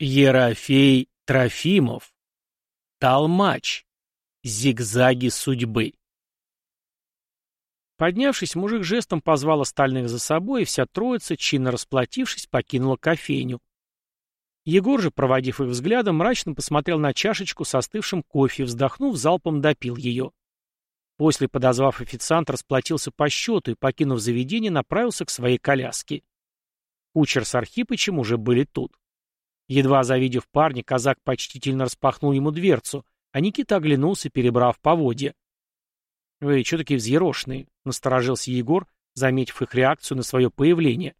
Ерофей Трофимов. Толмач. Зигзаги судьбы. Поднявшись, мужик жестом позвал остальных за собой, и вся троица, чинно расплатившись, покинула кофейню. Егор же, проводив их взглядом, мрачно посмотрел на чашечку с остывшим кофе, вздохнув, залпом допил ее. После, подозвав официант, расплатился по счету и, покинув заведение, направился к своей коляске. Кучер с Архипычем уже были тут. Едва завидев парня, казак почтительно распахнул ему дверцу, а Никита оглянулся, перебрав поводья. «Вы что такие взъерошенные?» — насторожился Егор, заметив их реакцию на свое появление.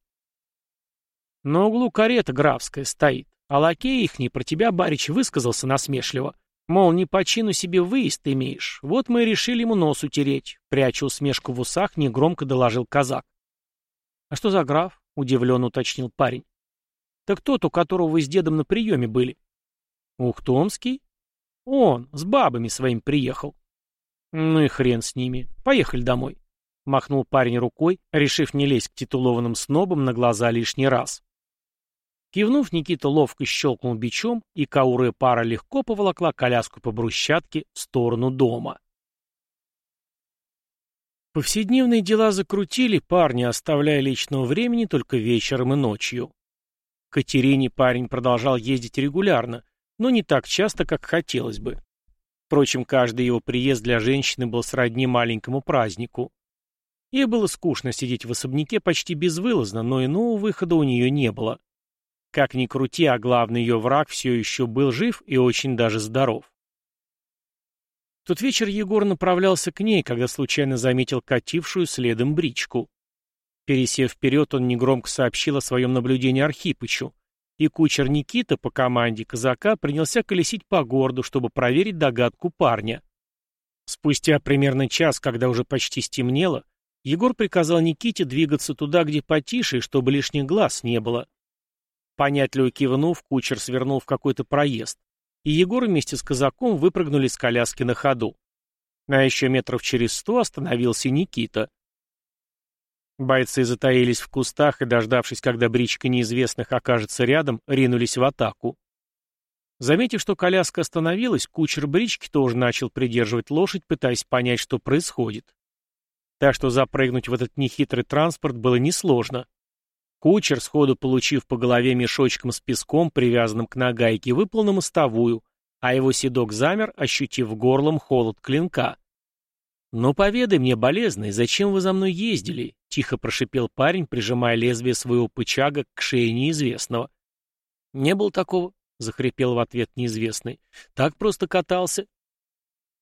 «На углу карета графская стоит, а лакей ихний про тебя, барич, высказался насмешливо. Мол, не по чину себе выезд имеешь. Вот мы и решили ему нос утереть», — пряча усмешку в усах, негромко доложил казак. «А что за граф?» — удивленно уточнил парень. Так тот, у которого вы с дедом на приеме были. Ухтомский? Он, с бабами своим приехал. Ну и хрен с ними. Поехали домой. Махнул парень рукой, решив не лезть к титулованным снобам на глаза лишний раз. Кивнув, Никита ловко щелкнул бичом, и каурая пара легко поволокла коляску по брусчатке в сторону дома. Повседневные дела закрутили парни, оставляя личного времени только вечером и ночью. Катерине парень продолжал ездить регулярно, но не так часто, как хотелось бы. Впрочем, каждый его приезд для женщины был сродни маленькому празднику. Ей было скучно сидеть в особняке почти безвылазно, но иного выхода у нее не было. Как ни крути, а главный ее враг все еще был жив и очень даже здоров. В тот вечер Егор направлялся к ней, когда случайно заметил катившую следом бричку. Пересев вперед, он негромко сообщил о своем наблюдении Архипычу, и кучер Никита по команде казака принялся колесить по городу, чтобы проверить догадку парня. Спустя примерно час, когда уже почти стемнело, Егор приказал Никите двигаться туда, где потише, чтобы лишних глаз не было. Понятливо кивнув, кучер свернул в какой-то проезд, и Егор вместе с казаком выпрыгнули с коляски на ходу. А еще метров через сто остановился Никита. Бойцы затаились в кустах и, дождавшись, когда бричка неизвестных окажется рядом, ринулись в атаку. Заметив, что коляска остановилась, кучер брички тоже начал придерживать лошадь, пытаясь понять, что происходит. Так что запрыгнуть в этот нехитрый транспорт было несложно. Кучер, сходу получив по голове мешочком с песком, привязанным к нагайке, выплыл на мостовую, а его седок замер, ощутив горлом холод клинка. «Ну, поведай мне, болезный, зачем вы за мной ездили?» — тихо прошипел парень, прижимая лезвие своего пычага к шее неизвестного. «Не было такого», — захрипел в ответ неизвестный. «Так просто катался».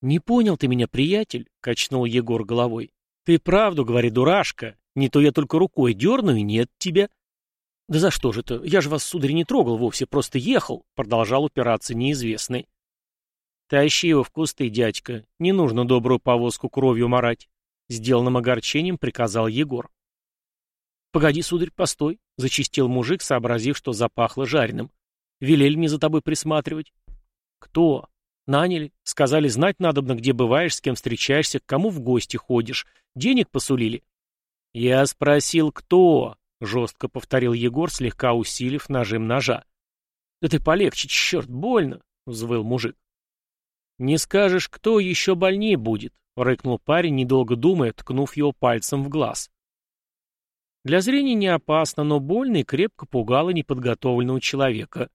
«Не понял ты меня, приятель?» — качнул Егор головой. «Ты правду говори, дурашка. Не то я только рукой дерну, и нет тебя». «Да за что же это? Я же вас, сударь, не трогал вовсе, просто ехал», — продолжал упираться неизвестный. «Тащи его в кусты, дядька. Не нужно добрую повозку кровью морать», — сделанным огорчением приказал Егор. «Погоди, сударь, постой», — зачистил мужик, сообразив, что запахло жареным. «Велели мне за тобой присматривать». «Кто?» «Наняли. Сказали, знать надобно, где бываешь, с кем встречаешься, к кому в гости ходишь. Денег посулили». «Я спросил, кто?» — жестко повторил Егор, слегка усилив нажим ножа. «Да ты полегче, черт, больно!» — взвыл мужик. «Не скажешь, кто еще больнее будет», — рыкнул парень, недолго думая, ткнув его пальцем в глаз. Для зрения не опасно, но больно и крепко пугало неподготовленного человека.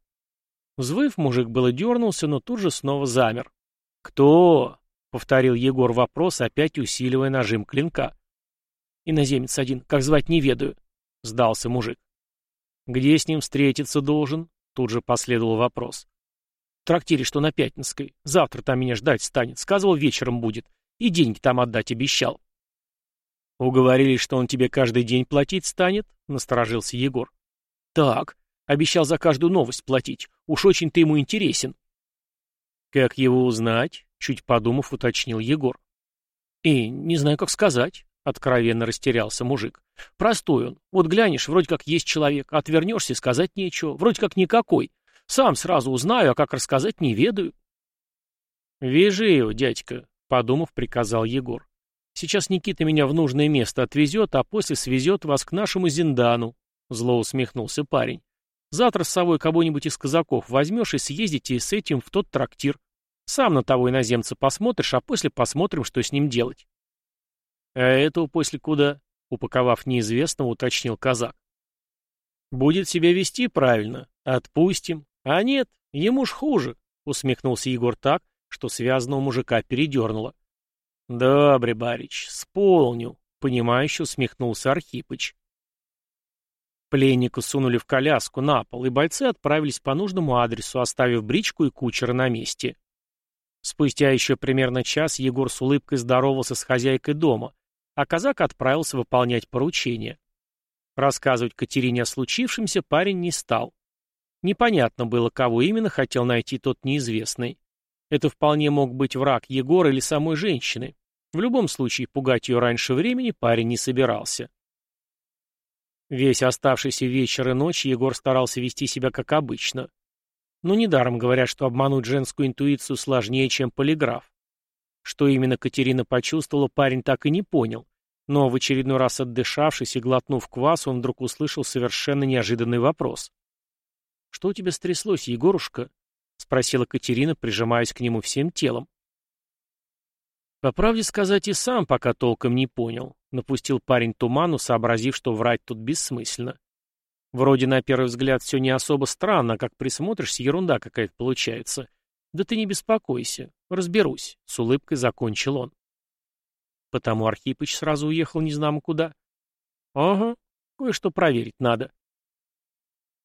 Взвыв, мужик было дернулся, но тут же снова замер. «Кто?» — повторил Егор вопрос, опять усиливая нажим клинка. «Иноземец один, как звать не ведаю», — сдался мужик. «Где с ним встретиться должен?» — тут же последовал вопрос. В трактире, что на Пятницкой. Завтра там меня ждать станет. Сказывал, вечером будет. И деньги там отдать обещал. Уговорили, что он тебе каждый день платить станет? Насторожился Егор. Так. Обещал за каждую новость платить. Уж очень ты ему интересен. Как его узнать? Чуть подумав, уточнил Егор. И не знаю, как сказать. Откровенно растерялся мужик. Простой он. Вот глянешь, вроде как есть человек, отвернешься, сказать нечего. Вроде как никакой. Сам сразу узнаю, а как рассказать не ведаю. «Вяжи его, дядька», — подумав, приказал Егор. «Сейчас Никита меня в нужное место отвезет, а после свезет вас к нашему Зиндану», — зло усмехнулся парень. Завтра с собой кого-нибудь из казаков возьмешь и съездите с этим в тот трактир. Сам на того иноземца посмотришь, а после посмотрим, что с ним делать. А этого после куда? Упаковав неизвестного, уточнил казак. Будет себя вести правильно. Отпустим. А нет, ему ж хуже, усмехнулся Егор так, что связанного мужика передернуло. Добре, барич, сполню, понимающе усмехнулся Архипыч. Пленника сунули в коляску на пол, и бойцы отправились по нужному адресу, оставив бричку и кучера на месте. Спустя еще примерно час Егор с улыбкой здоровался с хозяйкой дома, а казак отправился выполнять поручение. Рассказывать Катерине о случившемся парень не стал. Непонятно было, кого именно хотел найти тот неизвестный. Это вполне мог быть враг Егора или самой женщины. В любом случае, пугать ее раньше времени парень не собирался. Весь оставшийся вечер и ночь Егор старался вести себя как обычно. Но недаром говорят, что обмануть женскую интуицию сложнее, чем полиграф. Что именно Катерина почувствовала, парень так и не понял. Но в очередной раз отдышавшись и глотнув квас, он вдруг услышал совершенно неожиданный вопрос. «Что у тебя стряслось, Егорушка?» — спросила Катерина, прижимаясь к нему всем телом. По правде сказать, и сам пока толком не понял. Напустил парень туману, сообразив, что врать тут бессмысленно. Вроде на первый взгляд все не особо странно, как присмотришься, ерунда какая-то получается. Да ты не беспокойся, разберусь, с улыбкой закончил он. Потому Архипыч сразу уехал незнамо куда. Ага, кое-что проверить надо.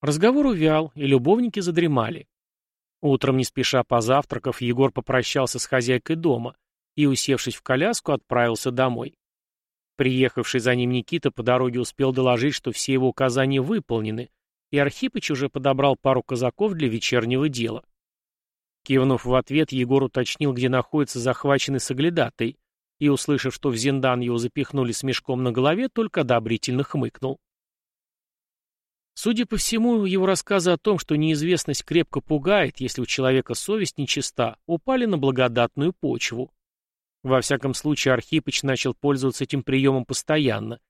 Разговор увял, и любовники задремали. Утром, не спеша позавтракав, Егор попрощался с хозяйкой дома, и, усевшись в коляску, отправился домой. Приехавший за ним Никита по дороге успел доложить, что все его указания выполнены, и Архипыч уже подобрал пару казаков для вечернего дела. Кивнув в ответ, Егор уточнил, где находится захваченный соглядатой, и, услышав, что в Зиндан его запихнули с мешком на голове, только одобрительно хмыкнул. Судя по всему, его рассказы о том, что неизвестность крепко пугает, если у человека совесть нечиста, упали на благодатную почву. Во всяком случае, Архипыч начал пользоваться этим приемом постоянно.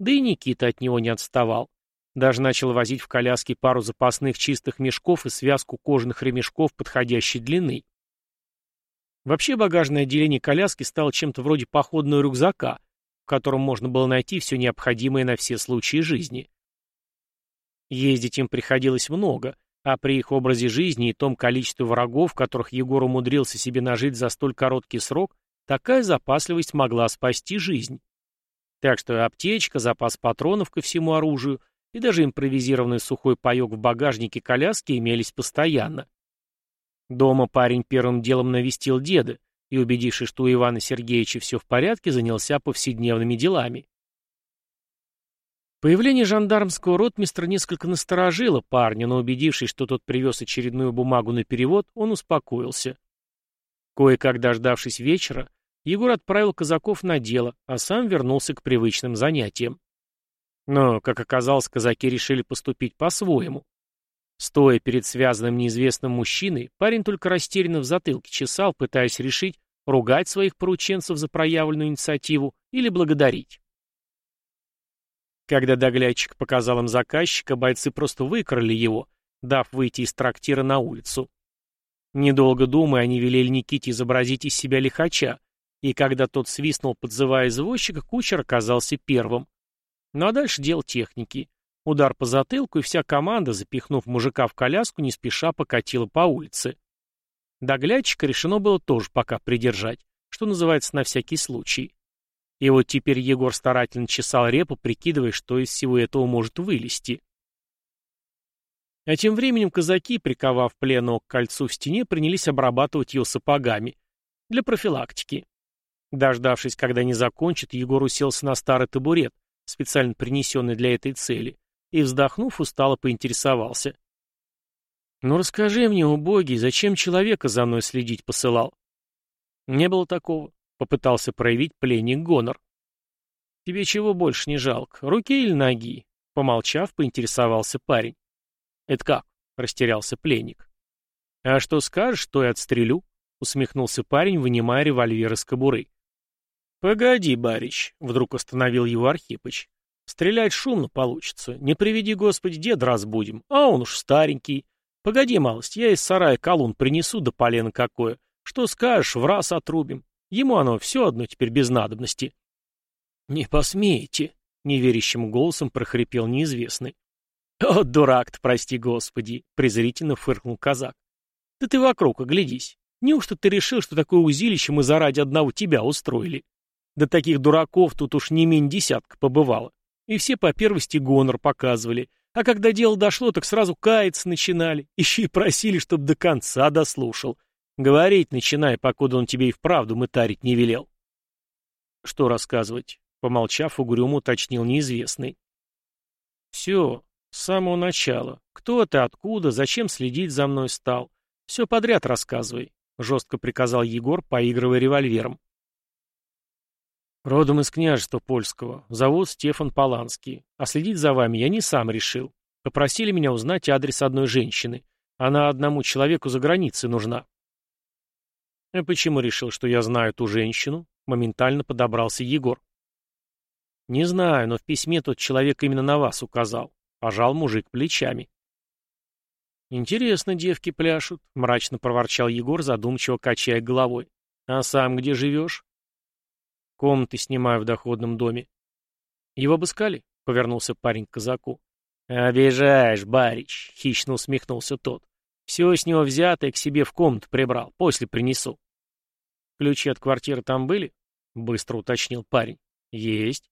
Да и Никита от него не отставал. Даже начал возить в коляске пару запасных чистых мешков и связку кожаных ремешков подходящей длины. Вообще багажное отделение коляски стало чем-то вроде походного рюкзака, в котором можно было найти все необходимое на все случаи жизни. Ездить им приходилось много, а при их образе жизни и том количестве врагов, которых Егор умудрился себе нажить за столь короткий срок, Такая запасливость могла спасти жизнь. Так что аптечка, запас патронов ко всему оружию и даже импровизированный сухой паек в багажнике коляски имелись постоянно. Дома парень первым делом навестил деда и, убедившись, что у Ивана Сергеевича все в порядке, занялся повседневными делами. Появление жандармского ротмистра несколько насторожило парня, но убедившись, что тот привез очередную бумагу на перевод, он успокоился. Кое-как дождавшись вечера, Егор отправил казаков на дело, а сам вернулся к привычным занятиям. Но, как оказалось, казаки решили поступить по-своему. Стоя перед связанным неизвестным мужчиной, парень только растерянно в затылке чесал, пытаясь решить, ругать своих порученцев за проявленную инициативу или благодарить. Когда доглядчик показал им заказчика, бойцы просто выкрали его, дав выйти из трактира на улицу. Недолго думая, они велели Никите изобразить из себя лихача, и когда тот свистнул, подзывая извозчика, кучер оказался первым. Ну а дальше дело техники. Удар по затылку, и вся команда, запихнув мужика в коляску, не спеша покатила по улице. Доглядчика решено было тоже пока придержать, что называется на всякий случай. И вот теперь Егор старательно чесал репу, прикидывая, что из всего этого может вылезти. А тем временем казаки, приковав пленного к кольцу в стене, принялись обрабатывать его сапогами. Для профилактики. Дождавшись, когда они закончат, Егор уселся на старый табурет, специально принесенный для этой цели, и, вздохнув, устало поинтересовался. «Ну расскажи мне, убогий, зачем человека за мной следить посылал?» «Не было такого», — попытался проявить пленник гонор. «Тебе чего больше не жалко, руки или ноги?» Помолчав, поинтересовался парень. «Это как?» — растерялся пленник. «А что скажешь, то и отстрелю», — усмехнулся парень, вынимая револьвер из кобуры. «Погоди, барич», — вдруг остановил его Архипыч. Стрелять шумно получится. Не приведи, Господи, дед разбудим. А он уж старенький. Погоди, малость, я из сарая колун принесу, да полено какое. Что скажешь, в раз отрубим. Ему оно все одно теперь без надобности. Не посмеете, неверящим голосом прохрипел неизвестный. «О, дурак-то, прости господи!» — презрительно фыркнул казак. «Да ты вокруг оглядись. Неужто ты решил, что такое узилище мы заради одного тебя устроили? Да таких дураков тут уж не менее десятка побывало. И все по первости гонор показывали. А когда дело дошло, так сразу каяться начинали. Еще и просили, чтобы до конца дослушал. Говорить начинай, покуда он тебе и вправду мытарить не велел». «Что рассказывать?» — помолчав, угрюмо уточнил неизвестный. «Все, с самого начала. Кто ты, откуда, зачем следить за мной стал? Все подряд рассказывай, — жестко приказал Егор, поигрывая револьвером. Родом из княжества польского. Зовут Стефан Поланский. А следить за вами я не сам решил. Попросили меня узнать адрес одной женщины. Она одному человеку за границей нужна. А почему решил, что я знаю ту женщину? Моментально подобрался Егор. Не знаю, но в письме тот человек именно на вас указал. Пожал мужик плечами. «Интересно девки пляшут», — мрачно проворчал Егор, задумчиво качая головой. «А сам где живешь?» «Комнаты снимаю в доходном доме». «Его обыскали?» — повернулся парень к казаку. «Обижаешь, барич», — хищно усмехнулся тот. «Все с него взятое к себе в комнату прибрал, после принесу». «Ключи от квартиры там были?» — быстро уточнил парень. «Есть».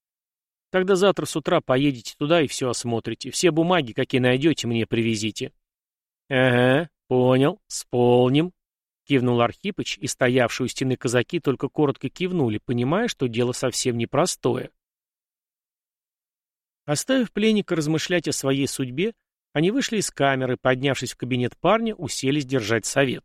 Тогда завтра с утра поедете туда и все осмотрите. Все бумаги, какие найдете, мне привезите. — Ага, понял, сполним. Кивнул Архипыч, и стоявшие у стены казаки только коротко кивнули, понимая, что дело совсем непростое. Оставив пленника размышлять о своей судьбе, они вышли из камеры, поднявшись в кабинет парня, уселись держать совет.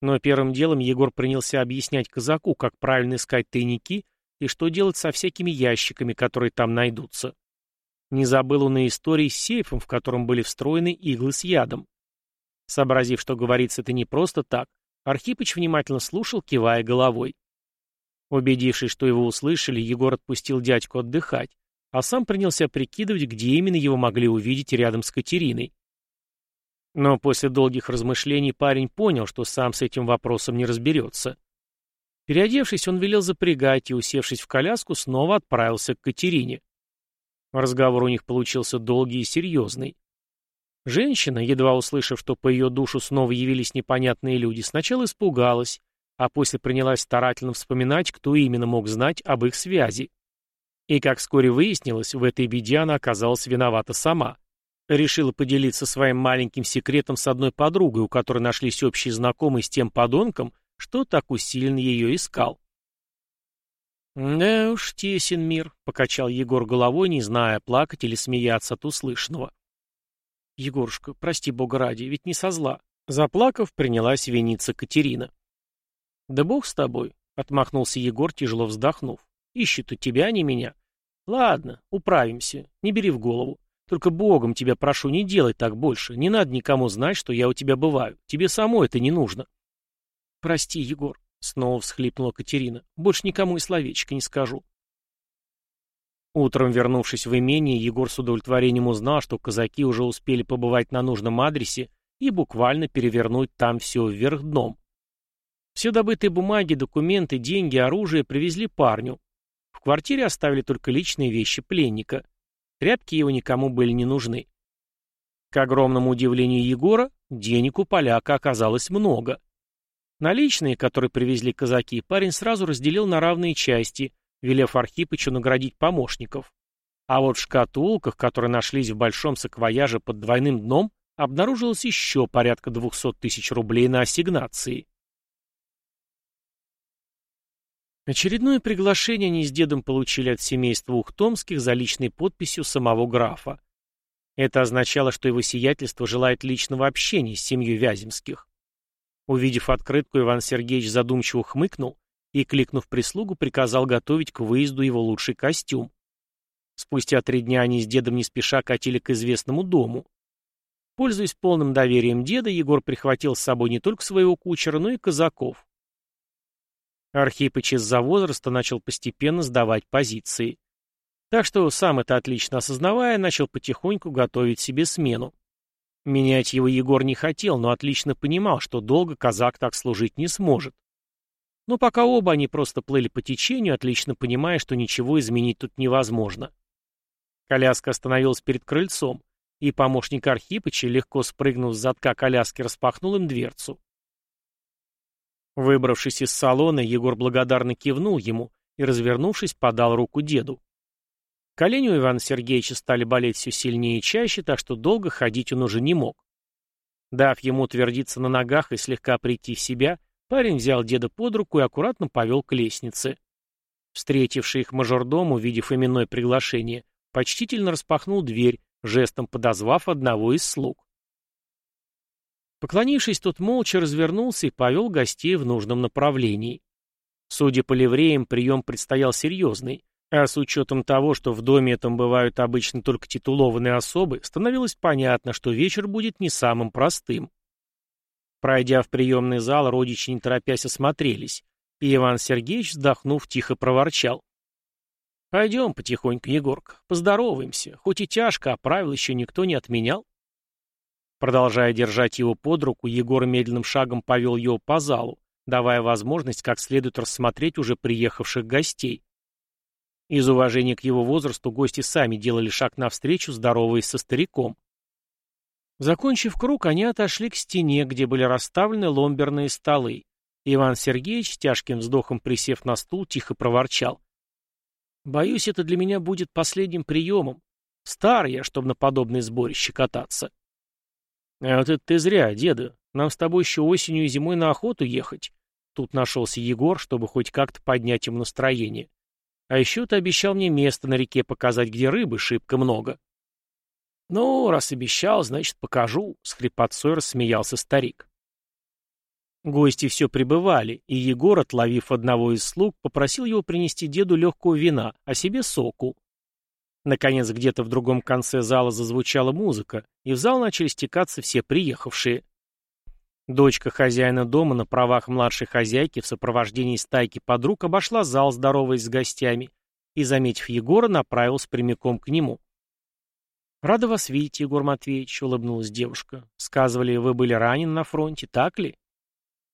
Но первым делом Егор принялся объяснять казаку, как правильно искать тайники и что делать со всякими ящиками, которые там найдутся. Не забыл он и истории с сейфом, в котором были встроены иглы с ядом. Сообразив, что говорится это не просто так, Архипыч внимательно слушал, кивая головой. Убедившись, что его услышали, Егор отпустил дядьку отдыхать, а сам принялся прикидывать, где именно его могли увидеть рядом с Катериной. Но после долгих размышлений парень понял, что сам с этим вопросом не разберется. Переодевшись, он велел запрягать и, усевшись в коляску, снова отправился к Катерине. Разговор у них получился долгий и серьезный. Женщина, едва услышав, что по ее душу снова явились непонятные люди, сначала испугалась, а после принялась старательно вспоминать, кто именно мог знать об их связи. И, как вскоре выяснилось, в этой беде она оказалась виновата сама. Решила поделиться своим маленьким секретом с одной подругой, у которой нашлись общие знакомые с тем подонком, что так усиленно ее искал. «Да уж, тесен мир», — покачал Егор головой, не зная, плакать или смеяться от услышанного. «Егорушка, прости бога ради, ведь не со зла». Заплакав, принялась виниться Катерина. «Да бог с тобой», — отмахнулся Егор, тяжело вздохнув. «Ищет у тебя, а не меня. Ладно, управимся, не бери в голову. Только богом тебя прошу, не делай так больше. Не надо никому знать, что я у тебя бываю. Тебе самой это не нужно». «Прости, Егор», — снова всхлипнула Катерина. «Больше никому и словечко не скажу». Утром, вернувшись в имение, Егор с удовлетворением узнал, что казаки уже успели побывать на нужном адресе и буквально перевернуть там все вверх дном. Все добытые бумаги, документы, деньги, оружие привезли парню. Квартире оставили только личные вещи пленника. Тряпки его никому были не нужны. К огромному удивлению Егора, денег у поляка оказалось много. Наличные, которые привезли казаки, парень сразу разделил на равные части, велев Архипычу наградить помощников. А вот в шкатулках, которые нашлись в большом саквояже под двойным дном, обнаружилось еще порядка 200 тысяч рублей на ассигнации. Очередное приглашение они с дедом получили от семейства Ухтомских за личной подписью самого графа. Это означало, что его сиятельство желает личного общения с семьей Вяземских. Увидев открытку, Иван Сергеевич задумчиво хмыкнул и, кликнув прислугу, приказал готовить к выезду его лучший костюм. Спустя три дня они с дедом не спеша катили к известному дому. Пользуясь полным доверием деда, Егор прихватил с собой не только своего кучера, но и казаков. Архипыч из-за возраста начал постепенно сдавать позиции. Так что, сам это отлично осознавая, начал потихоньку готовить себе смену. Менять его Егор не хотел, но отлично понимал, что долго казак так служить не сможет. Но пока оба они просто плыли по течению, отлично понимая, что ничего изменить тут невозможно. Коляска остановилась перед крыльцом, и помощник Архипыча, легко спрыгнув с задка коляски, распахнул им дверцу. Выбравшись из салона, Егор благодарно кивнул ему и, развернувшись, подал руку деду. Колени у Ивана Сергеевича стали болеть все сильнее и чаще, так что долго ходить он уже не мог. Дав ему утвердиться на ногах и слегка прийти в себя, парень взял деда под руку и аккуратно повел к лестнице. Встретивший их мажордом, увидев именное приглашение, почтительно распахнул дверь, жестом подозвав одного из слуг. Поклонившись, тот молча развернулся и повел гостей в нужном направлении. Судя по ливреям, прием предстоял серьезный, а с учетом того, что в доме этом бывают обычно только титулованные особы, становилось понятно, что вечер будет не самым простым. Пройдя в приемный зал, родичи не торопясь осмотрелись, и Иван Сергеевич, вздохнув, тихо проворчал. «Пойдем потихоньку, Егорка, поздороваемся, хоть и тяжко, а правил еще никто не отменял». Продолжая держать его под руку, Егор медленным шагом повел его по залу, давая возможность как следует рассмотреть уже приехавших гостей. Из уважения к его возрасту гости сами делали шаг навстречу, здороваясь со стариком. Закончив круг, они отошли к стене, где были расставлены ломберные столы. Иван Сергеевич, тяжким вздохом присев на стул, тихо проворчал. «Боюсь, это для меня будет последним приемом. Стар я, чтобы на подобное сборище кататься». «А вот это ты зря, деда. Нам с тобой еще осенью и зимой на охоту ехать». Тут нашелся Егор, чтобы хоть как-то поднять ему настроение. А еще ты обещал мне место на реке показать, где рыбы шибко много. Ну, раз обещал, значит, покажу, — с хрипотцой рассмеялся старик. Гости все прибывали, и Егор, отловив одного из слуг, попросил его принести деду легкого вина, а себе соку. Наконец, где-то в другом конце зала зазвучала музыка, и в зал начали стекаться все приехавшие. Дочка хозяина дома на правах младшей хозяйки в сопровождении стайки подруг обошла зал, здороваясь с гостями, и, заметив Егора, направилась прямиком к нему. «Рада вас видеть, Егор Матвеевич», — улыбнулась девушка. «Сказывали, вы были ранены на фронте, так ли?»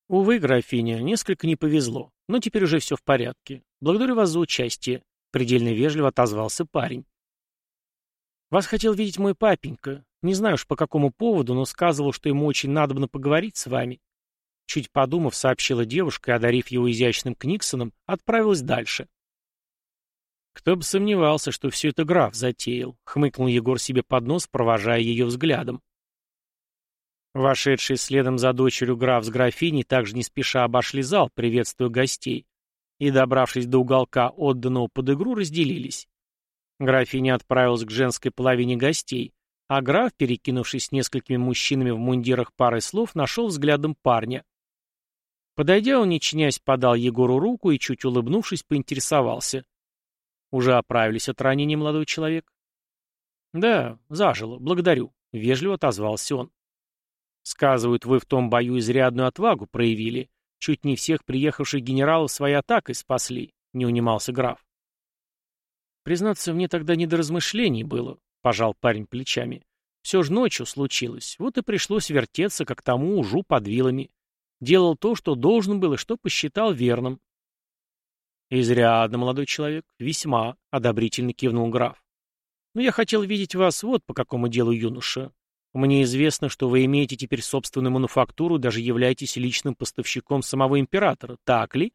«Увы, графиня, несколько не повезло, но теперь уже все в порядке. Благодарю вас за участие», — предельно вежливо отозвался парень. «Вас хотел видеть мой папенька. Не знаю уж по какому поводу, но сказывал, что ему очень надобно поговорить с вами. Чуть подумав, сообщила девушка и, одарив его изящным книксоном, отправилась дальше. Кто бы сомневался, что все это граф затеял, хмыкнул Егор себе под нос, провожая ее взглядом. Вошедшие следом за дочерью граф с графиней также не спеша обошли зал, приветствуя гостей, и, добравшись до уголка, отданного под игру, разделились. Графиня отправилась к женской половине гостей, а граф, перекинувшись с несколькими мужчинами в мундирах парой слов, нашел взглядом парня. Подойдя, он, не чинясь, подал Егору руку и, чуть улыбнувшись, поинтересовался. «Уже оправились от ранения, молодой человек?» «Да, зажило, благодарю», — вежливо отозвался он. «Сказывают, вы в том бою изрядную отвагу проявили. Чуть не всех приехавших генералов своей атакой спасли», — не унимался граф. «Признаться, мне тогда не до размышлений было», — пожал парень плечами. «Все же ночью случилось. Вот и пришлось вертеться, как тому ужу под вилами. Делал то, что должен был и что посчитал верным». «Изрядно, молодой человек. Весьма», — одобрительно кивнул граф. «Но я хотел видеть вас вот по какому делу, юноша. Мне известно, что вы имеете теперь собственную мануфактуру даже являетесь личным поставщиком самого императора. Так ли?»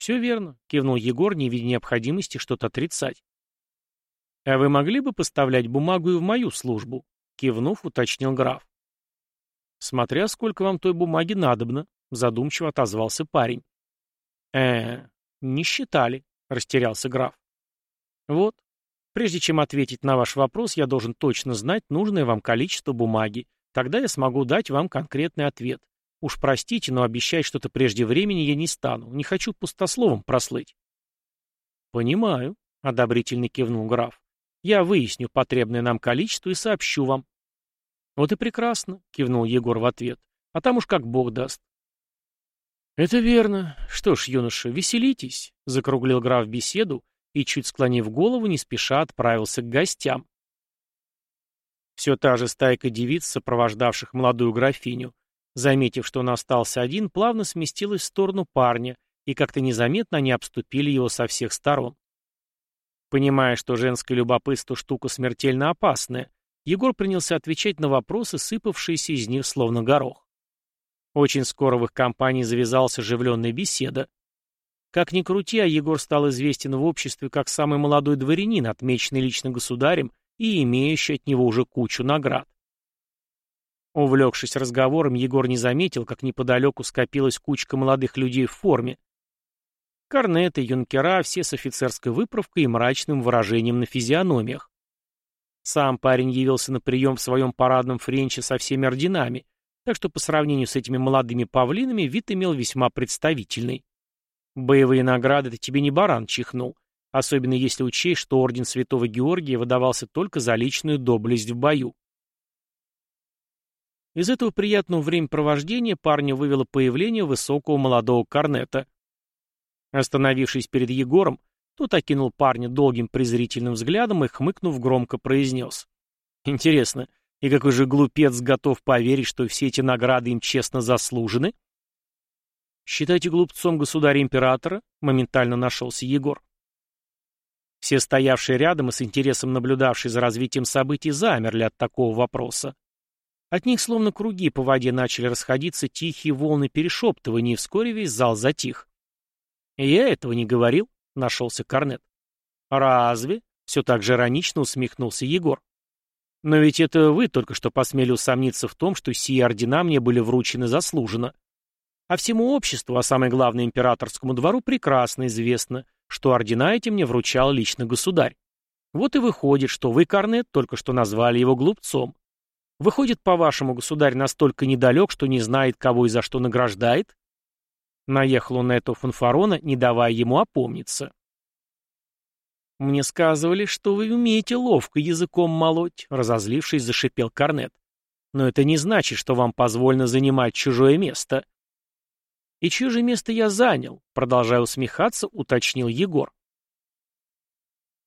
«Все верно», — кивнул Егор, не видя необходимости что-то отрицать. «А вы могли бы поставлять бумагу и в мою службу?» — кивнув, уточнил граф. «Смотря сколько вам той бумаги надобно», — задумчиво отозвался парень. э не считали», — растерялся граф. «Вот, прежде чем ответить на ваш вопрос, я должен точно знать нужное вам количество бумаги. Тогда я смогу дать вам конкретный ответ. Уж простите, но обещать что-то прежде времени я не стану. Не хочу пустословом прослыть». «Понимаю», — одобрительно кивнул граф. Я выясню потребное нам количество и сообщу вам. Вот и прекрасно, кивнул Егор в ответ. А там уж как бог даст. Это верно. Что ж, юноша, веселитесь, закруглил граф беседу и, чуть склонив голову, не спеша отправился к гостям. Все та же стайка девиц, сопровождавших молодую графиню, заметив, что он остался один, плавно сместилась в сторону парня, и как-то незаметно они обступили его со всех сторон. Понимая, что женское любопытство штука смертельно опасная, Егор принялся отвечать на вопросы, сыпавшиеся из них словно горох. Очень скоро в их компании завязалась оживленная беседа. Как ни крути, а Егор стал известен в обществе как самый молодой дворянин, отмеченный лично государем и имеющий от него уже кучу наград. Увлекшись разговором, Егор не заметил, как неподалеку скопилась кучка молодых людей в форме. Корнеты, юнкера, все с офицерской выправкой и мрачным выражением на физиономиях. Сам парень явился на прием в своем парадном френче со всеми орденами, так что по сравнению с этими молодыми павлинами вид имел весьма представительный. Боевые награды это тебе не баран чихнул, особенно если учесть, что орден Святого Георгия выдавался только за личную доблесть в бою. Из этого приятного времяпровождения парня вывело появление высокого молодого корнета. Остановившись перед Егором, тот окинул парня долгим презрительным взглядом и, хмыкнув, громко произнес. «Интересно, и какой же глупец готов поверить, что все эти награды им честно заслужены?» «Считайте глупцом государя-императора», — моментально нашелся Егор. Все стоявшие рядом и с интересом наблюдавшие за развитием событий замерли от такого вопроса. От них словно круги по воде начали расходиться тихие волны перешептывания, и вскоре весь зал затих. «Я этого не говорил», — нашелся Корнет. «Разве?» — все так же иронично усмехнулся Егор. «Но ведь это вы только что посмели усомниться в том, что сие ордена мне были вручены заслуженно. А всему обществу, а самое главное императорскому двору, прекрасно известно, что ордена эти мне вручал лично государь. Вот и выходит, что вы, Корнет, только что назвали его глупцом. Выходит, по-вашему, государь настолько недалек, что не знает, кого и за что награждает? Наехал он на этого фанфарона, не давая ему опомниться. «Мне сказывали, что вы умеете ловко языком молоть», — разозлившись, зашипел Корнет. «Но это не значит, что вам позволено занимать чужое место». «И чье же место я занял?» — продолжая усмехаться, уточнил Егор.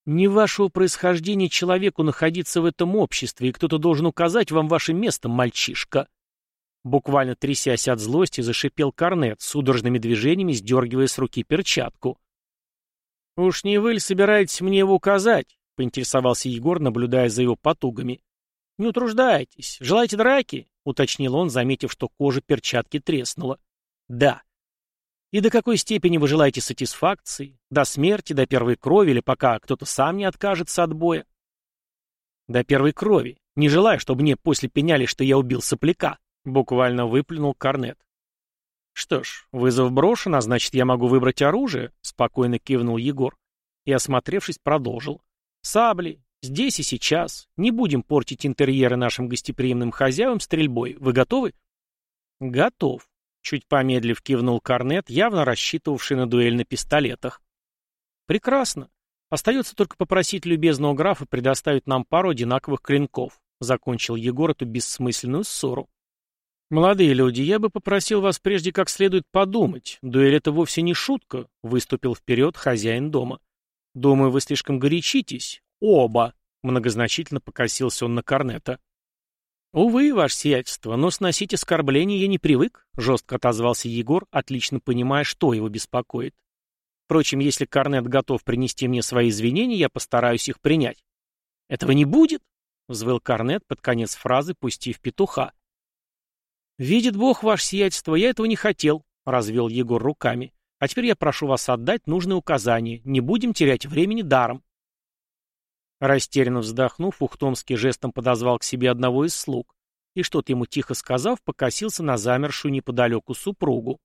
«Не вашего происхождения человеку находиться в этом обществе, и кто-то должен указать вам ваше место, мальчишка», Буквально трясясь от злости, зашипел корнет, судорожными движениями сдергивая с руки перчатку. «Уж не вы ли собираетесь мне его указать?» — поинтересовался Егор, наблюдая за его потугами. «Не утруждайтесь. Желаете драки?» — уточнил он, заметив, что кожа перчатки треснула. «Да». «И до какой степени вы желаете сатисфакции? До смерти, до первой крови или пока кто-то сам не откажется от боя?» «До первой крови. Не желаю, чтобы мне после пеняли, что я убил сопляка», Буквально выплюнул корнет. «Что ж, вызов брошен, а значит, я могу выбрать оружие», — спокойно кивнул Егор. И, осмотревшись, продолжил. «Сабли. Здесь и сейчас. Не будем портить интерьеры нашим гостеприимным хозяевам стрельбой. Вы готовы?» «Готов», — чуть помедлив кивнул корнет, явно рассчитывавший на дуэль на пистолетах. «Прекрасно. Остается только попросить любезного графа предоставить нам пару одинаковых клинков», — закончил Егор эту бессмысленную ссору. «Молодые люди, я бы попросил вас прежде как следует подумать. Дуэль — это вовсе не шутка», — выступил вперед хозяин дома. «Думаю, вы слишком горячитесь. Оба!» — многозначительно покосился он на корнета. «Увы, ваше сиятельство, но сносить оскорбления я не привык», — жестко отозвался Егор, отлично понимая, что его беспокоит. «Впрочем, если корнет готов принести мне свои извинения, я постараюсь их принять». «Этого не будет?» — взвыл корнет под конец фразы, пустив петуха. «Видит Бог, ваше сиятельство, я этого не хотел», — развел Егор руками. «А теперь я прошу вас отдать нужные указания. Не будем терять времени даром». Растерянно вздохнув, Ухтомский жестом подозвал к себе одного из слуг и, что-то ему тихо сказав, покосился на замершую неподалеку супругу.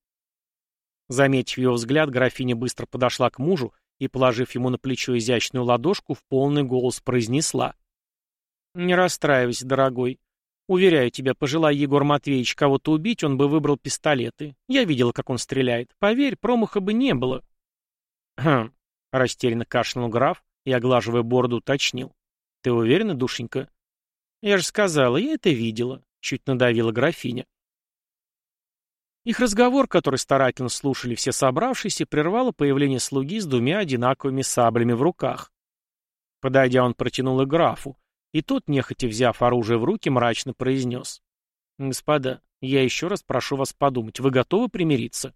Заметив его взгляд, графиня быстро подошла к мужу и, положив ему на плечо изящную ладошку, в полный голос произнесла. «Не расстраивайся, дорогой. Уверяю тебя, пожелай Егор Матвеевич кого-то убить, он бы выбрал пистолеты. Я видела, как он стреляет. Поверь, промаха бы не было. Хм, растерянно кашлянул граф и, оглаживая бороду, уточнил. Ты уверена, душенька? Я же сказала, я это видела, чуть надавила графиня. Их разговор, который старательно слушали все собравшиеся, прервало появление слуги с двумя одинаковыми саблями в руках. Подойдя, он протянул их графу, и тот, нехотя взяв оружие в руки, мрачно произнес. «Господа, я еще раз прошу вас подумать, вы готовы примириться?»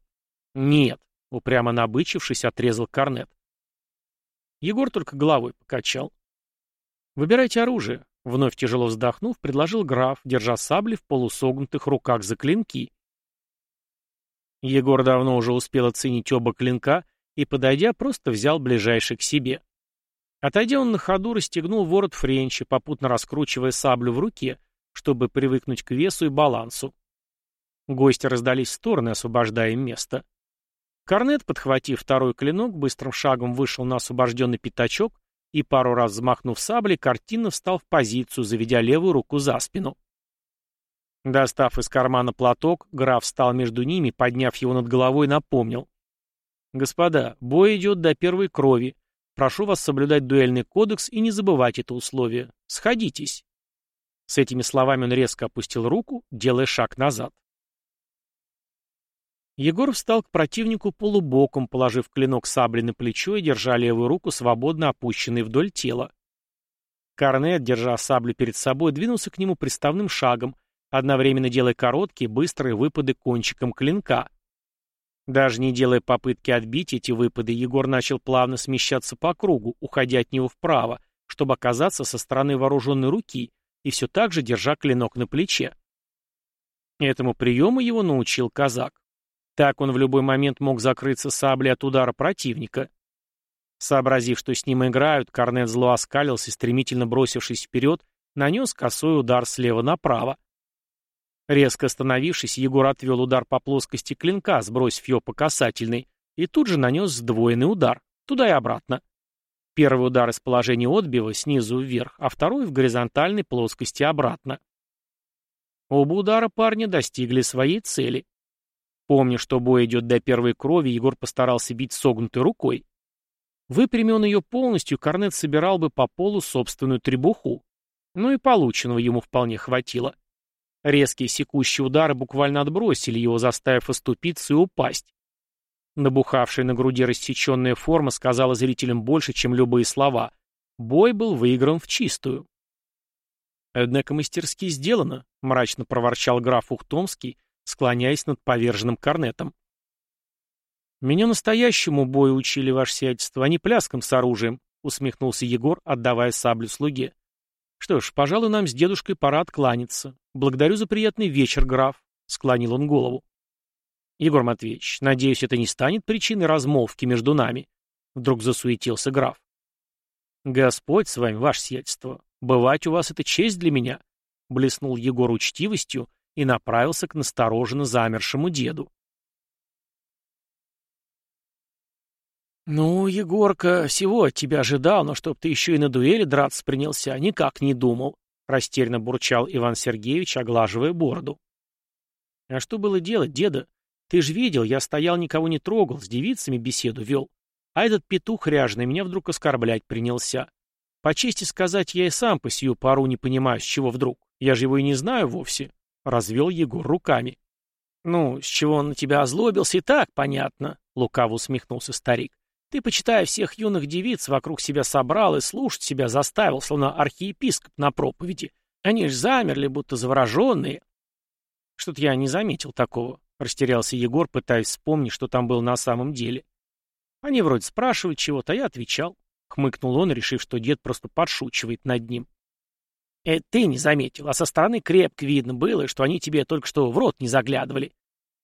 «Нет», — упрямо набычившись, отрезал корнет. Егор только головой покачал. «Выбирайте оружие», — вновь тяжело вздохнув, предложил граф, держа сабли в полусогнутых руках за клинки. Егор давно уже успел оценить оба клинка и, подойдя, просто взял ближайший к себе. Отойдя, он на ходу расстегнул ворот френча, попутно раскручивая саблю в руке, чтобы привыкнуть к весу и балансу. Гости раздались в стороны, освобождая место. Корнет, подхватив второй клинок, быстрым шагом вышел на освобожденный пятачок и, пару раз взмахнув саблей, картинно встал в позицию, заведя левую руку за спину. Достав из кармана платок, граф встал между ними, подняв его над головой, напомнил. «Господа, бой идет до первой крови. Прошу вас соблюдать дуэльный кодекс и не забывать это условие. Сходитесь». С этими словами он резко опустил руку, делая шаг назад. Егор встал к противнику полубоком, положив клинок сабли на плечо и держа левую руку свободно опущенной вдоль тела. Корнет, держа саблю перед собой, двинулся к нему приставным шагом, одновременно делая короткие, быстрые выпады кончиком клинка. Даже не делая попытки отбить эти выпады, Егор начал плавно смещаться по кругу, уходя от него вправо, чтобы оказаться со стороны вооруженной руки, и все так же держа клинок на плече. Этому приему его научил казак. Так он в любой момент мог закрыться саблей от удара противника. Сообразив, что с ним играют, Корнет зло оскалился и, стремительно бросившись вперед, нанес косой удар слева направо. Резко остановившись, Егор отвел удар по плоскости клинка, сбросив ее по касательной, и тут же нанес сдвоенный удар, туда и обратно. Первый удар из положения отбива снизу вверх, а второй в горизонтальной плоскости обратно. Оба удара парня достигли своей цели. Помня, что бой идет до первой крови, Егор постарался бить согнутой рукой. Выпрями ее полностью, Корнет собирал бы по полу собственную требуху. Ну и полученного ему вполне хватило. Резкие секущие удары буквально отбросили его, заставив оступиться и упасть. Набухавшая на груди рассеченная форма сказала зрителям больше, чем любые слова. Бой был выигран в чистую. «Однако мастерски сделано», — мрачно проворчал граф Ухтомский, склоняясь над поверженным корнетом. «Меня настоящему бою учили, ваше сиятельство, а не пляском с оружием», — усмехнулся Егор, отдавая саблю слуге. «Что ж, пожалуй, нам с дедушкой пора откланяться. Благодарю за приятный вечер, граф», — склонил он голову. «Егор Матвеевич, надеюсь, это не станет причиной размолвки между нами», — вдруг засуетился граф. «Господь с вами, ваше сиятельство. Бывать у вас это честь для меня», — блеснул Егор учтивостью и направился к настороженно замершему деду. «Ну, Егорка, всего от тебя ожидал, но чтоб ты еще и на дуэли драться принялся, никак не думал», — растерянно бурчал Иван Сергеевич, оглаживая бороду. «А что было делать, деда? Ты ж видел, я стоял, никого не трогал, с девицами беседу вел. А этот петух ряжный меня вдруг оскорблять принялся. По чести сказать, я и сам по сию пару не понимаю, с чего вдруг. Я же его и не знаю вовсе», — развел Егор руками. «Ну, с чего он на тебя озлобился, и так понятно», — лукаво усмехнулся старик. Ты, почитая всех юных девиц, вокруг себя собрал и слушать себя заставил, словно архиепископ на проповеди. Они ж замерли, будто завороженные. Что-то я не заметил такого, растерялся Егор, пытаясь вспомнить, что там было на самом деле. Они вроде спрашивают чего-то, а я отвечал. Хмыкнул он, решив, что дед просто подшучивает над ним. Это ты не заметил, а со стороны крепко видно было, что они тебе только что в рот не заглядывали.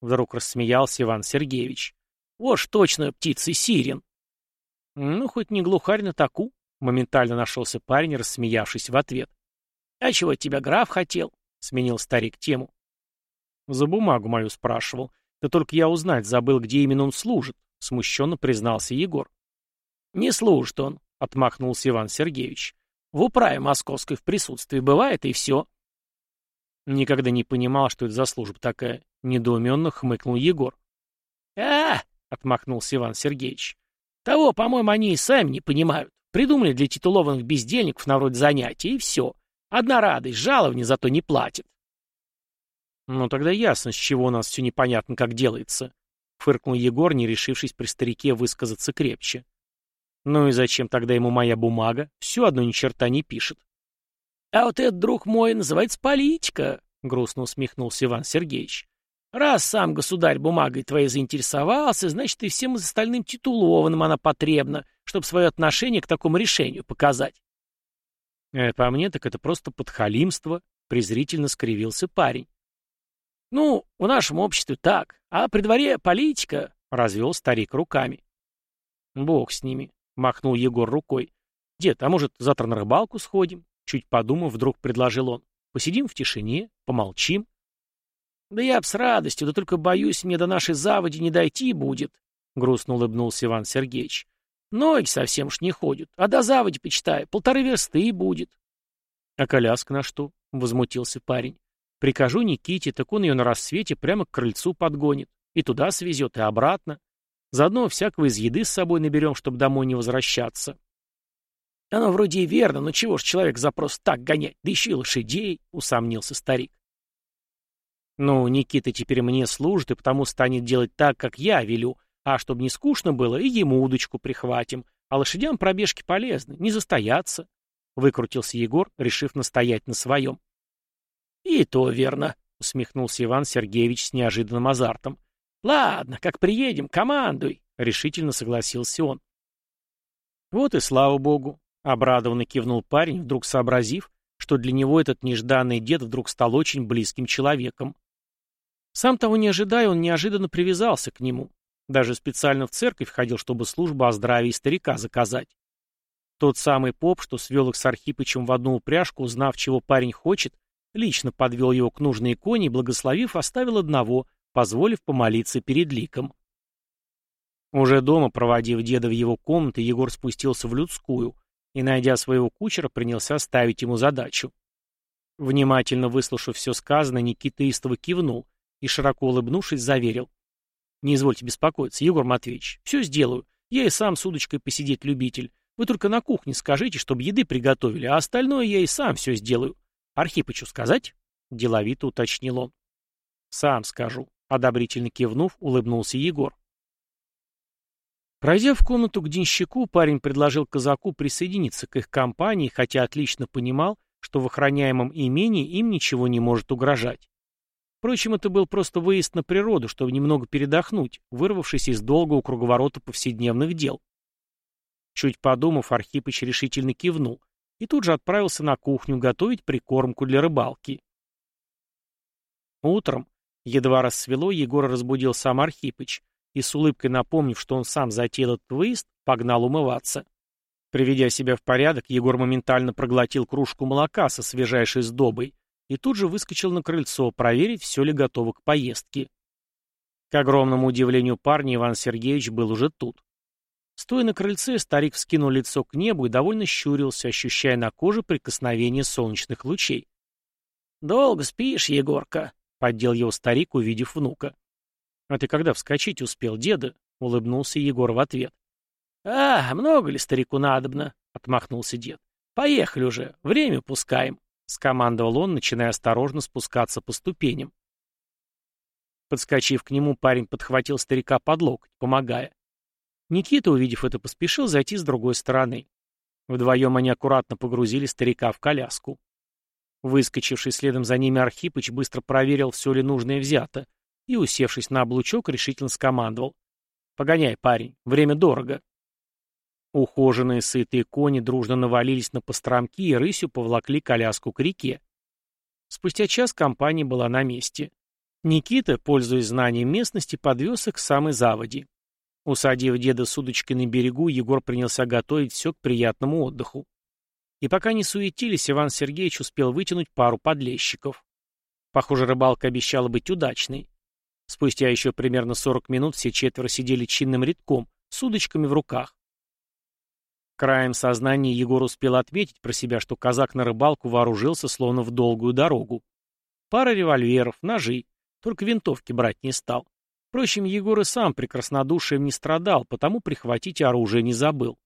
Вдруг рассмеялся Иван Сергеевич. Вот точно птицы сирен. «Ну, хоть не глухарь на таку», — моментально нашелся парень, рассмеявшись в ответ. «А чего тебя граф хотел?» — сменил старик тему. «За бумагу мою спрашивал. Да только я узнать забыл, где именно он служит», — смущенно признался Егор. «Не служит он», — отмахнулся Иван Сергеевич. «В управе московской в присутствии бывает, и все». Никогда не понимал, что это за служба такая. Недоуменно хмыкнул Егор. а, отмахнулся Иван Сергеевич. Того, по-моему, они и сами не понимают. Придумали для титулованных бездельников на вроде занятия, и все. Одна радость, жалования зато не платят. Ну тогда ясно, с чего у нас все непонятно как делается. Фыркнул Егор, не решившись при старике высказаться крепче. Ну и зачем тогда ему моя бумага? Все одно ни черта не пишет. А вот этот, друг мой, называется политика, грустно усмехнулся Иван Сергеевич. Раз сам государь бумагой твоей заинтересовался, значит, и всем остальным титулованным она потребна, чтобы свое отношение к такому решению показать. Э, по мне, так это просто подхалимство, презрительно скривился парень. Ну, в нашем обществе так, а при дворе политика, развел старик руками. Бог с ними, махнул Егор рукой. Дед, а может, завтра на рыбалку сходим? Чуть подумав, вдруг предложил он. Посидим в тишине, помолчим. Да я б с радостью, да только боюсь, мне до нашей заводи не дойти будет, грустно улыбнулся Иван Сергеевич. Ноги совсем уж не ходят, а до заводи, почитай, полторы версты и будет. А коляска на что? Возмутился парень. Прикажу Никите, так он ее на рассвете прямо к крыльцу подгонит. И туда свезет, и обратно. Заодно всякого из еды с собой наберем, чтобы домой не возвращаться. Оно вроде и верно, но чего ж человек за просто так гонять, да еще и лошадей, усомнился старик. Ну, Никита теперь мне служит, и потому станет делать так, как я велю, а чтобы не скучно было, и ему удочку прихватим. А лошадям пробежки полезны, не застояться. Выкрутился Егор, решив настоять на своем. И то верно, усмехнулся Иван Сергеевич с неожиданным азартом. Ладно, как приедем, командуй, решительно согласился он. Вот и слава богу, обрадованно кивнул парень, вдруг сообразив, что для него этот нежданный дед вдруг стал очень близким человеком. Сам того не ожидая, он неожиданно привязался к нему. Даже специально в церковь ходил, чтобы службу о здравии старика заказать. Тот самый поп, что свел их с Архипычем в одну упряжку, узнав, чего парень хочет, лично подвел его к нужной иконе и, благословив, оставил одного, позволив помолиться перед ликом. Уже дома, проводив деда в его комнаты, Егор спустился в людскую и, найдя своего кучера, принялся ставить ему задачу. Внимательно выслушав все сказанное, Никита истово кивнул и, широко улыбнувшись, заверил. Не извольте беспокоиться, Егор Матвеевич. Все сделаю. Я и сам с удочкой посидеть любитель. Вы только на кухне скажите, чтобы еды приготовили, а остальное я и сам все сделаю. Архипычу сказать? Деловито уточнил он. Сам скажу. Одобрительно кивнув, улыбнулся Егор. Пройдя в комнату к денщику, парень предложил казаку присоединиться к их компании, хотя отлично понимал, что в охраняемом имении им ничего не может угрожать. Впрочем, это был просто выезд на природу, чтобы немного передохнуть, вырвавшись из долгого круговорота повседневных дел. Чуть подумав, Архипыч решительно кивнул и тут же отправился на кухню готовить прикормку для рыбалки. Утром, едва рассвело, Егора разбудил сам Архипыч и, с улыбкой напомнив, что он сам затеял этот выезд, погнал умываться. Приведя себя в порядок, Егор моментально проглотил кружку молока со свежайшей сдобой и тут же выскочил на крыльцо, проверить, все ли готово к поездке. К огромному удивлению парня Иван Сергеевич был уже тут. Стоя на крыльце, старик вскинул лицо к небу и довольно щурился, ощущая на коже прикосновение солнечных лучей. «Долго спишь, Егорка?» — поддел его старик, увидев внука. «А ты когда вскочить успел, деда?» — улыбнулся Егор в ответ. «А, много ли старику надобно?» — отмахнулся дед. «Поехали уже, время пускаем». — скомандовал он, начиная осторожно спускаться по ступеням. Подскочив к нему, парень подхватил старика под локоть, помогая. Никита, увидев это, поспешил зайти с другой стороны. Вдвоем они аккуратно погрузили старика в коляску. Выскочивший следом за ними Архипыч быстро проверил, все ли нужное взято, и, усевшись на облучок, решительно скомандовал. «Погоняй, парень, время дорого». Ухоженные сытые кони дружно навалились на постромки и рысью повлакли коляску к реке. Спустя час компания была на месте. Никита, пользуясь знанием местности, подвез их к самой заводе. Усадив деда с удочкой на берегу, Егор принялся готовить все к приятному отдыху. И пока не суетились, Иван Сергеевич успел вытянуть пару подлещиков. Похоже, рыбалка обещала быть удачной. Спустя еще примерно 40 минут все четверо сидели чинным рядком, с удочками в руках. Краем сознания Егор успел отметить про себя, что казак на рыбалку вооружился словно в долгую дорогу. Пара револьверов, ножи, только винтовки брать не стал. Впрочем, Егор и сам прекраснодушием не страдал, потому прихватить оружие не забыл.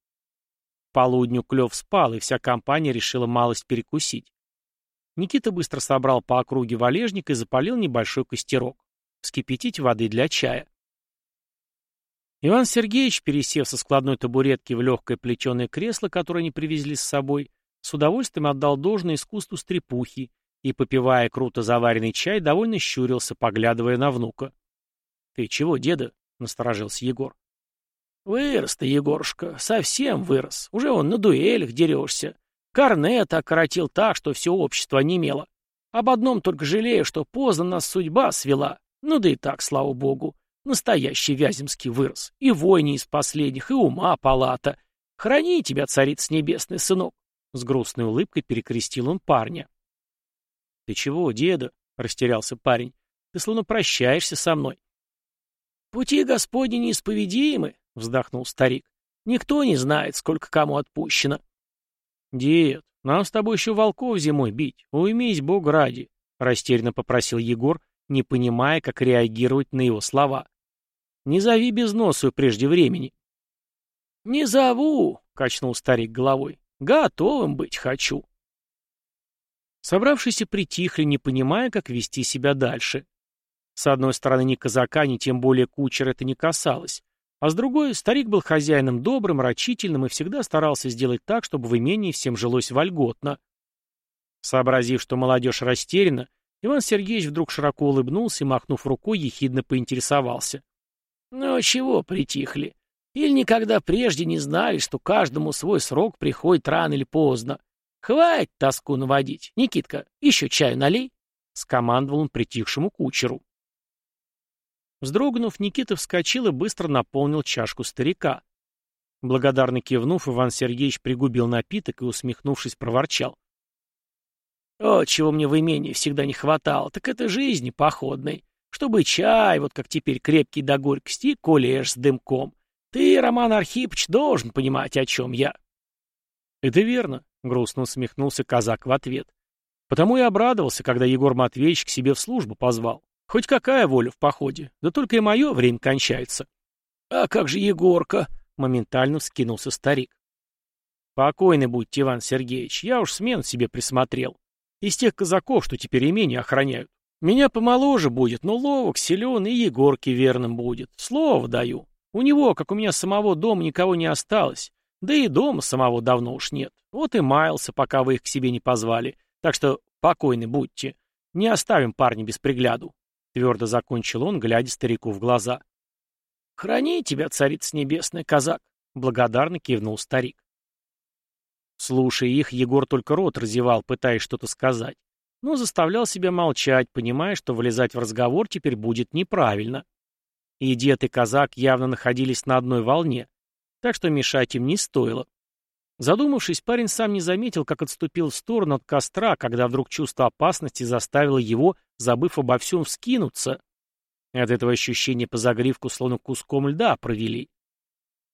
Полудню клев спал, и вся компания решила малость перекусить. Никита быстро собрал по округе валежник и запалил небольшой костерок. Вскипятить воды для чая. Иван Сергеевич, пересев со складной табуретки в легкое плетеное кресло, которое они привезли с собой, с удовольствием отдал должное искусству стрепухи и, попивая круто заваренный чай, довольно щурился, поглядывая на внука. — Ты чего, деда? — насторожился Егор. — Вырос ты, Егорушка, совсем вырос. Уже он на дуэлях дерешься. Корнет окоротил так, что все общество онемело. Об одном только жалею, что поздно нас судьба свела. Ну да и так, слава богу. Настоящий Вяземский вырос. И войни из последних, и ума палата. Храни тебя, царица небесный, сынок. С грустной улыбкой перекрестил он парня. — Ты чего, деда? — растерялся парень. — Ты словно прощаешься со мной. — Пути Господни неисповедимы, — вздохнул старик. — Никто не знает, сколько кому отпущено. — «Дед, нам с тобой еще волков зимой бить. Уймись, Бог ради», — растерянно попросил Егор, не понимая, как реагировать на его слова. «Не зови без носу прежде времени». «Не зову», — качнул старик головой. «Готовым быть хочу». Собравшиеся притихли, не понимая, как вести себя дальше. С одной стороны, ни казака, ни тем более кучера это не касалось. А с другой, старик был хозяином добрым, рачительным и всегда старался сделать так, чтобы в имении всем жилось вольготно. Сообразив, что молодежь растеряна, Иван Сергеевич вдруг широко улыбнулся и, махнув рукой, ехидно поинтересовался. «Ну, чего притихли? Или никогда прежде не знали, что каждому свой срок приходит рано или поздно? Хватит тоску наводить. Никитка, еще чаю налей!» — скомандовал он притихшему кучеру. Вздрогнув, Никита вскочил и быстро наполнил чашку старика. Благодарно кивнув, Иван Сергеевич пригубил напиток и, усмехнувшись, проворчал. «О, чего мне в имении всегда не хватало, так это жизни походной. Чтобы чай, вот как теперь крепкий до горькости, колешь с дымком. Ты, Роман Архипович, должен понимать, о чем я». «Это верно», — грустно усмехнулся казак в ответ. «Потому и обрадовался, когда Егор Матвеевич к себе в службу позвал. Хоть какая воля в походе, да только и мое время кончается. А как же Егорка? Моментально вскинулся старик. Покойный будьте, Иван Сергеевич, я уж смену себе присмотрел. Из тех казаков, что теперь имение охраняют. Меня помоложе будет, но ловок, силен и Егорке верным будет. Слово даю. У него, как у меня самого дома, никого не осталось. Да и дома самого давно уж нет. Вот и маялся, пока вы их к себе не позвали. Так что покойны будьте. Не оставим парня без пригляду. Твердо закончил он, глядя старику в глаза. «Храни тебя, царица небесная, казак!» — благодарно кивнул старик. Слушая их, Егор только рот разевал, пытаясь что-то сказать, но заставлял себя молчать, понимая, что влезать в разговор теперь будет неправильно. И дед, и казак явно находились на одной волне, так что мешать им не стоило. Задумавшись, парень сам не заметил, как отступил в сторону от костра, когда вдруг чувство опасности заставило его, забыв обо всем, вскинуться. От этого ощущения по загривку словно куском льда провели.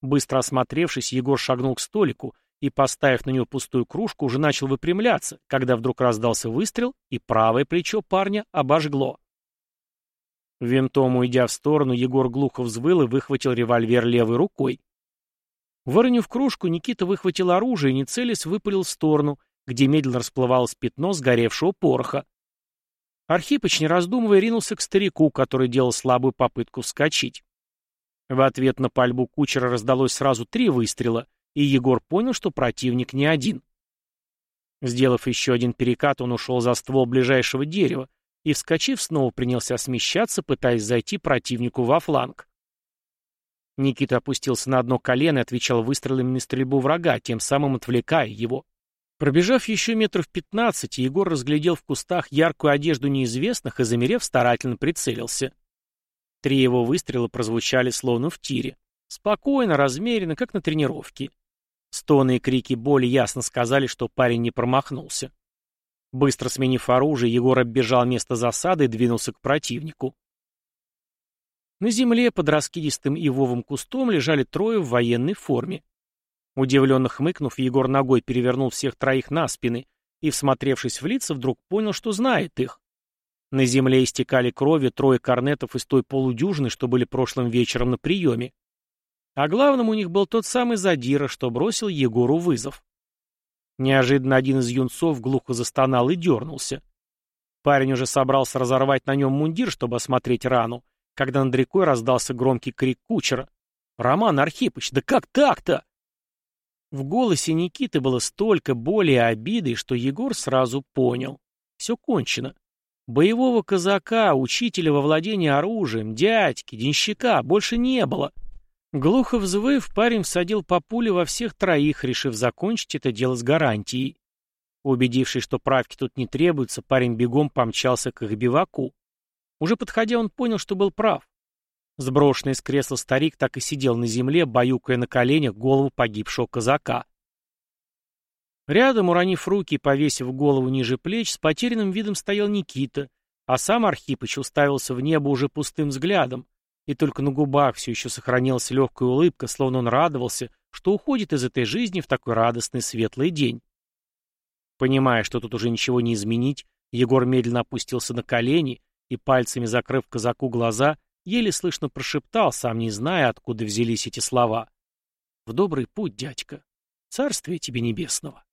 Быстро осмотревшись, Егор шагнул к столику и, поставив на него пустую кружку, уже начал выпрямляться, когда вдруг раздался выстрел, и правое плечо парня обожгло. Винтом уйдя в сторону, Егор глухо взвыл и выхватил револьвер левой рукой. Выронив кружку, Никита выхватил оружие и, не целясь, выпалил в сторону, где медленно расплывалось пятно сгоревшего пороха. Архипыч, не раздумывая, ринулся к старику, который делал слабую попытку вскочить. В ответ на пальбу кучера раздалось сразу три выстрела, и Егор понял, что противник не один. Сделав еще один перекат, он ушел за ствол ближайшего дерева и, вскочив, снова принялся смещаться, пытаясь зайти противнику во фланг. Никита опустился на одно колено и отвечал выстрелами на стрельбу врага, тем самым отвлекая его. Пробежав еще метров пятнадцать, Егор разглядел в кустах яркую одежду неизвестных и, замерев, старательно прицелился. Три его выстрела прозвучали словно в тире. Спокойно, размеренно, как на тренировке. Стоны и крики боли ясно сказали, что парень не промахнулся. Быстро сменив оружие, Егор оббежал место засады и двинулся к противнику. На земле под раскидистым ивовым кустом лежали трое в военной форме. Удивленно хмыкнув, Егор ногой перевернул всех троих на спины и, всмотревшись в лица, вдруг понял, что знает их. На земле истекали крови трое корнетов из той полудюжины, что были прошлым вечером на приеме. А главным у них был тот самый задира, что бросил Егору вызов. Неожиданно один из юнцов глухо застонал и дернулся. Парень уже собрался разорвать на нем мундир, чтобы осмотреть рану, когда над рекой раздался громкий крик кучера. «Роман Архипыч, да как так-то?» В голосе Никиты было столько боли и обиды, что Егор сразу понял. Все кончено. Боевого казака, учителя во владении оружием, дядьки, денщика больше не было. Глухо взвыв, парень всадил по пуле во всех троих, решив закончить это дело с гарантией. Убедившись, что правки тут не требуются, парень бегом помчался к их биваку. Уже подходя, он понял, что был прав. Сброшенный с кресла старик так и сидел на земле, баюкая на коленях голову погибшего казака. Рядом, уронив руки и повесив голову ниже плеч, с потерянным видом стоял Никита, а сам Архипыч уставился в небо уже пустым взглядом, и только на губах все еще сохранилась легкая улыбка, словно он радовался, что уходит из этой жизни в такой радостный светлый день. Понимая, что тут уже ничего не изменить, Егор медленно опустился на колени и, пальцами закрыв казаку глаза, еле слышно прошептал, сам не зная, откуда взялись эти слова. «В добрый путь, дядька. Царствие тебе небесного».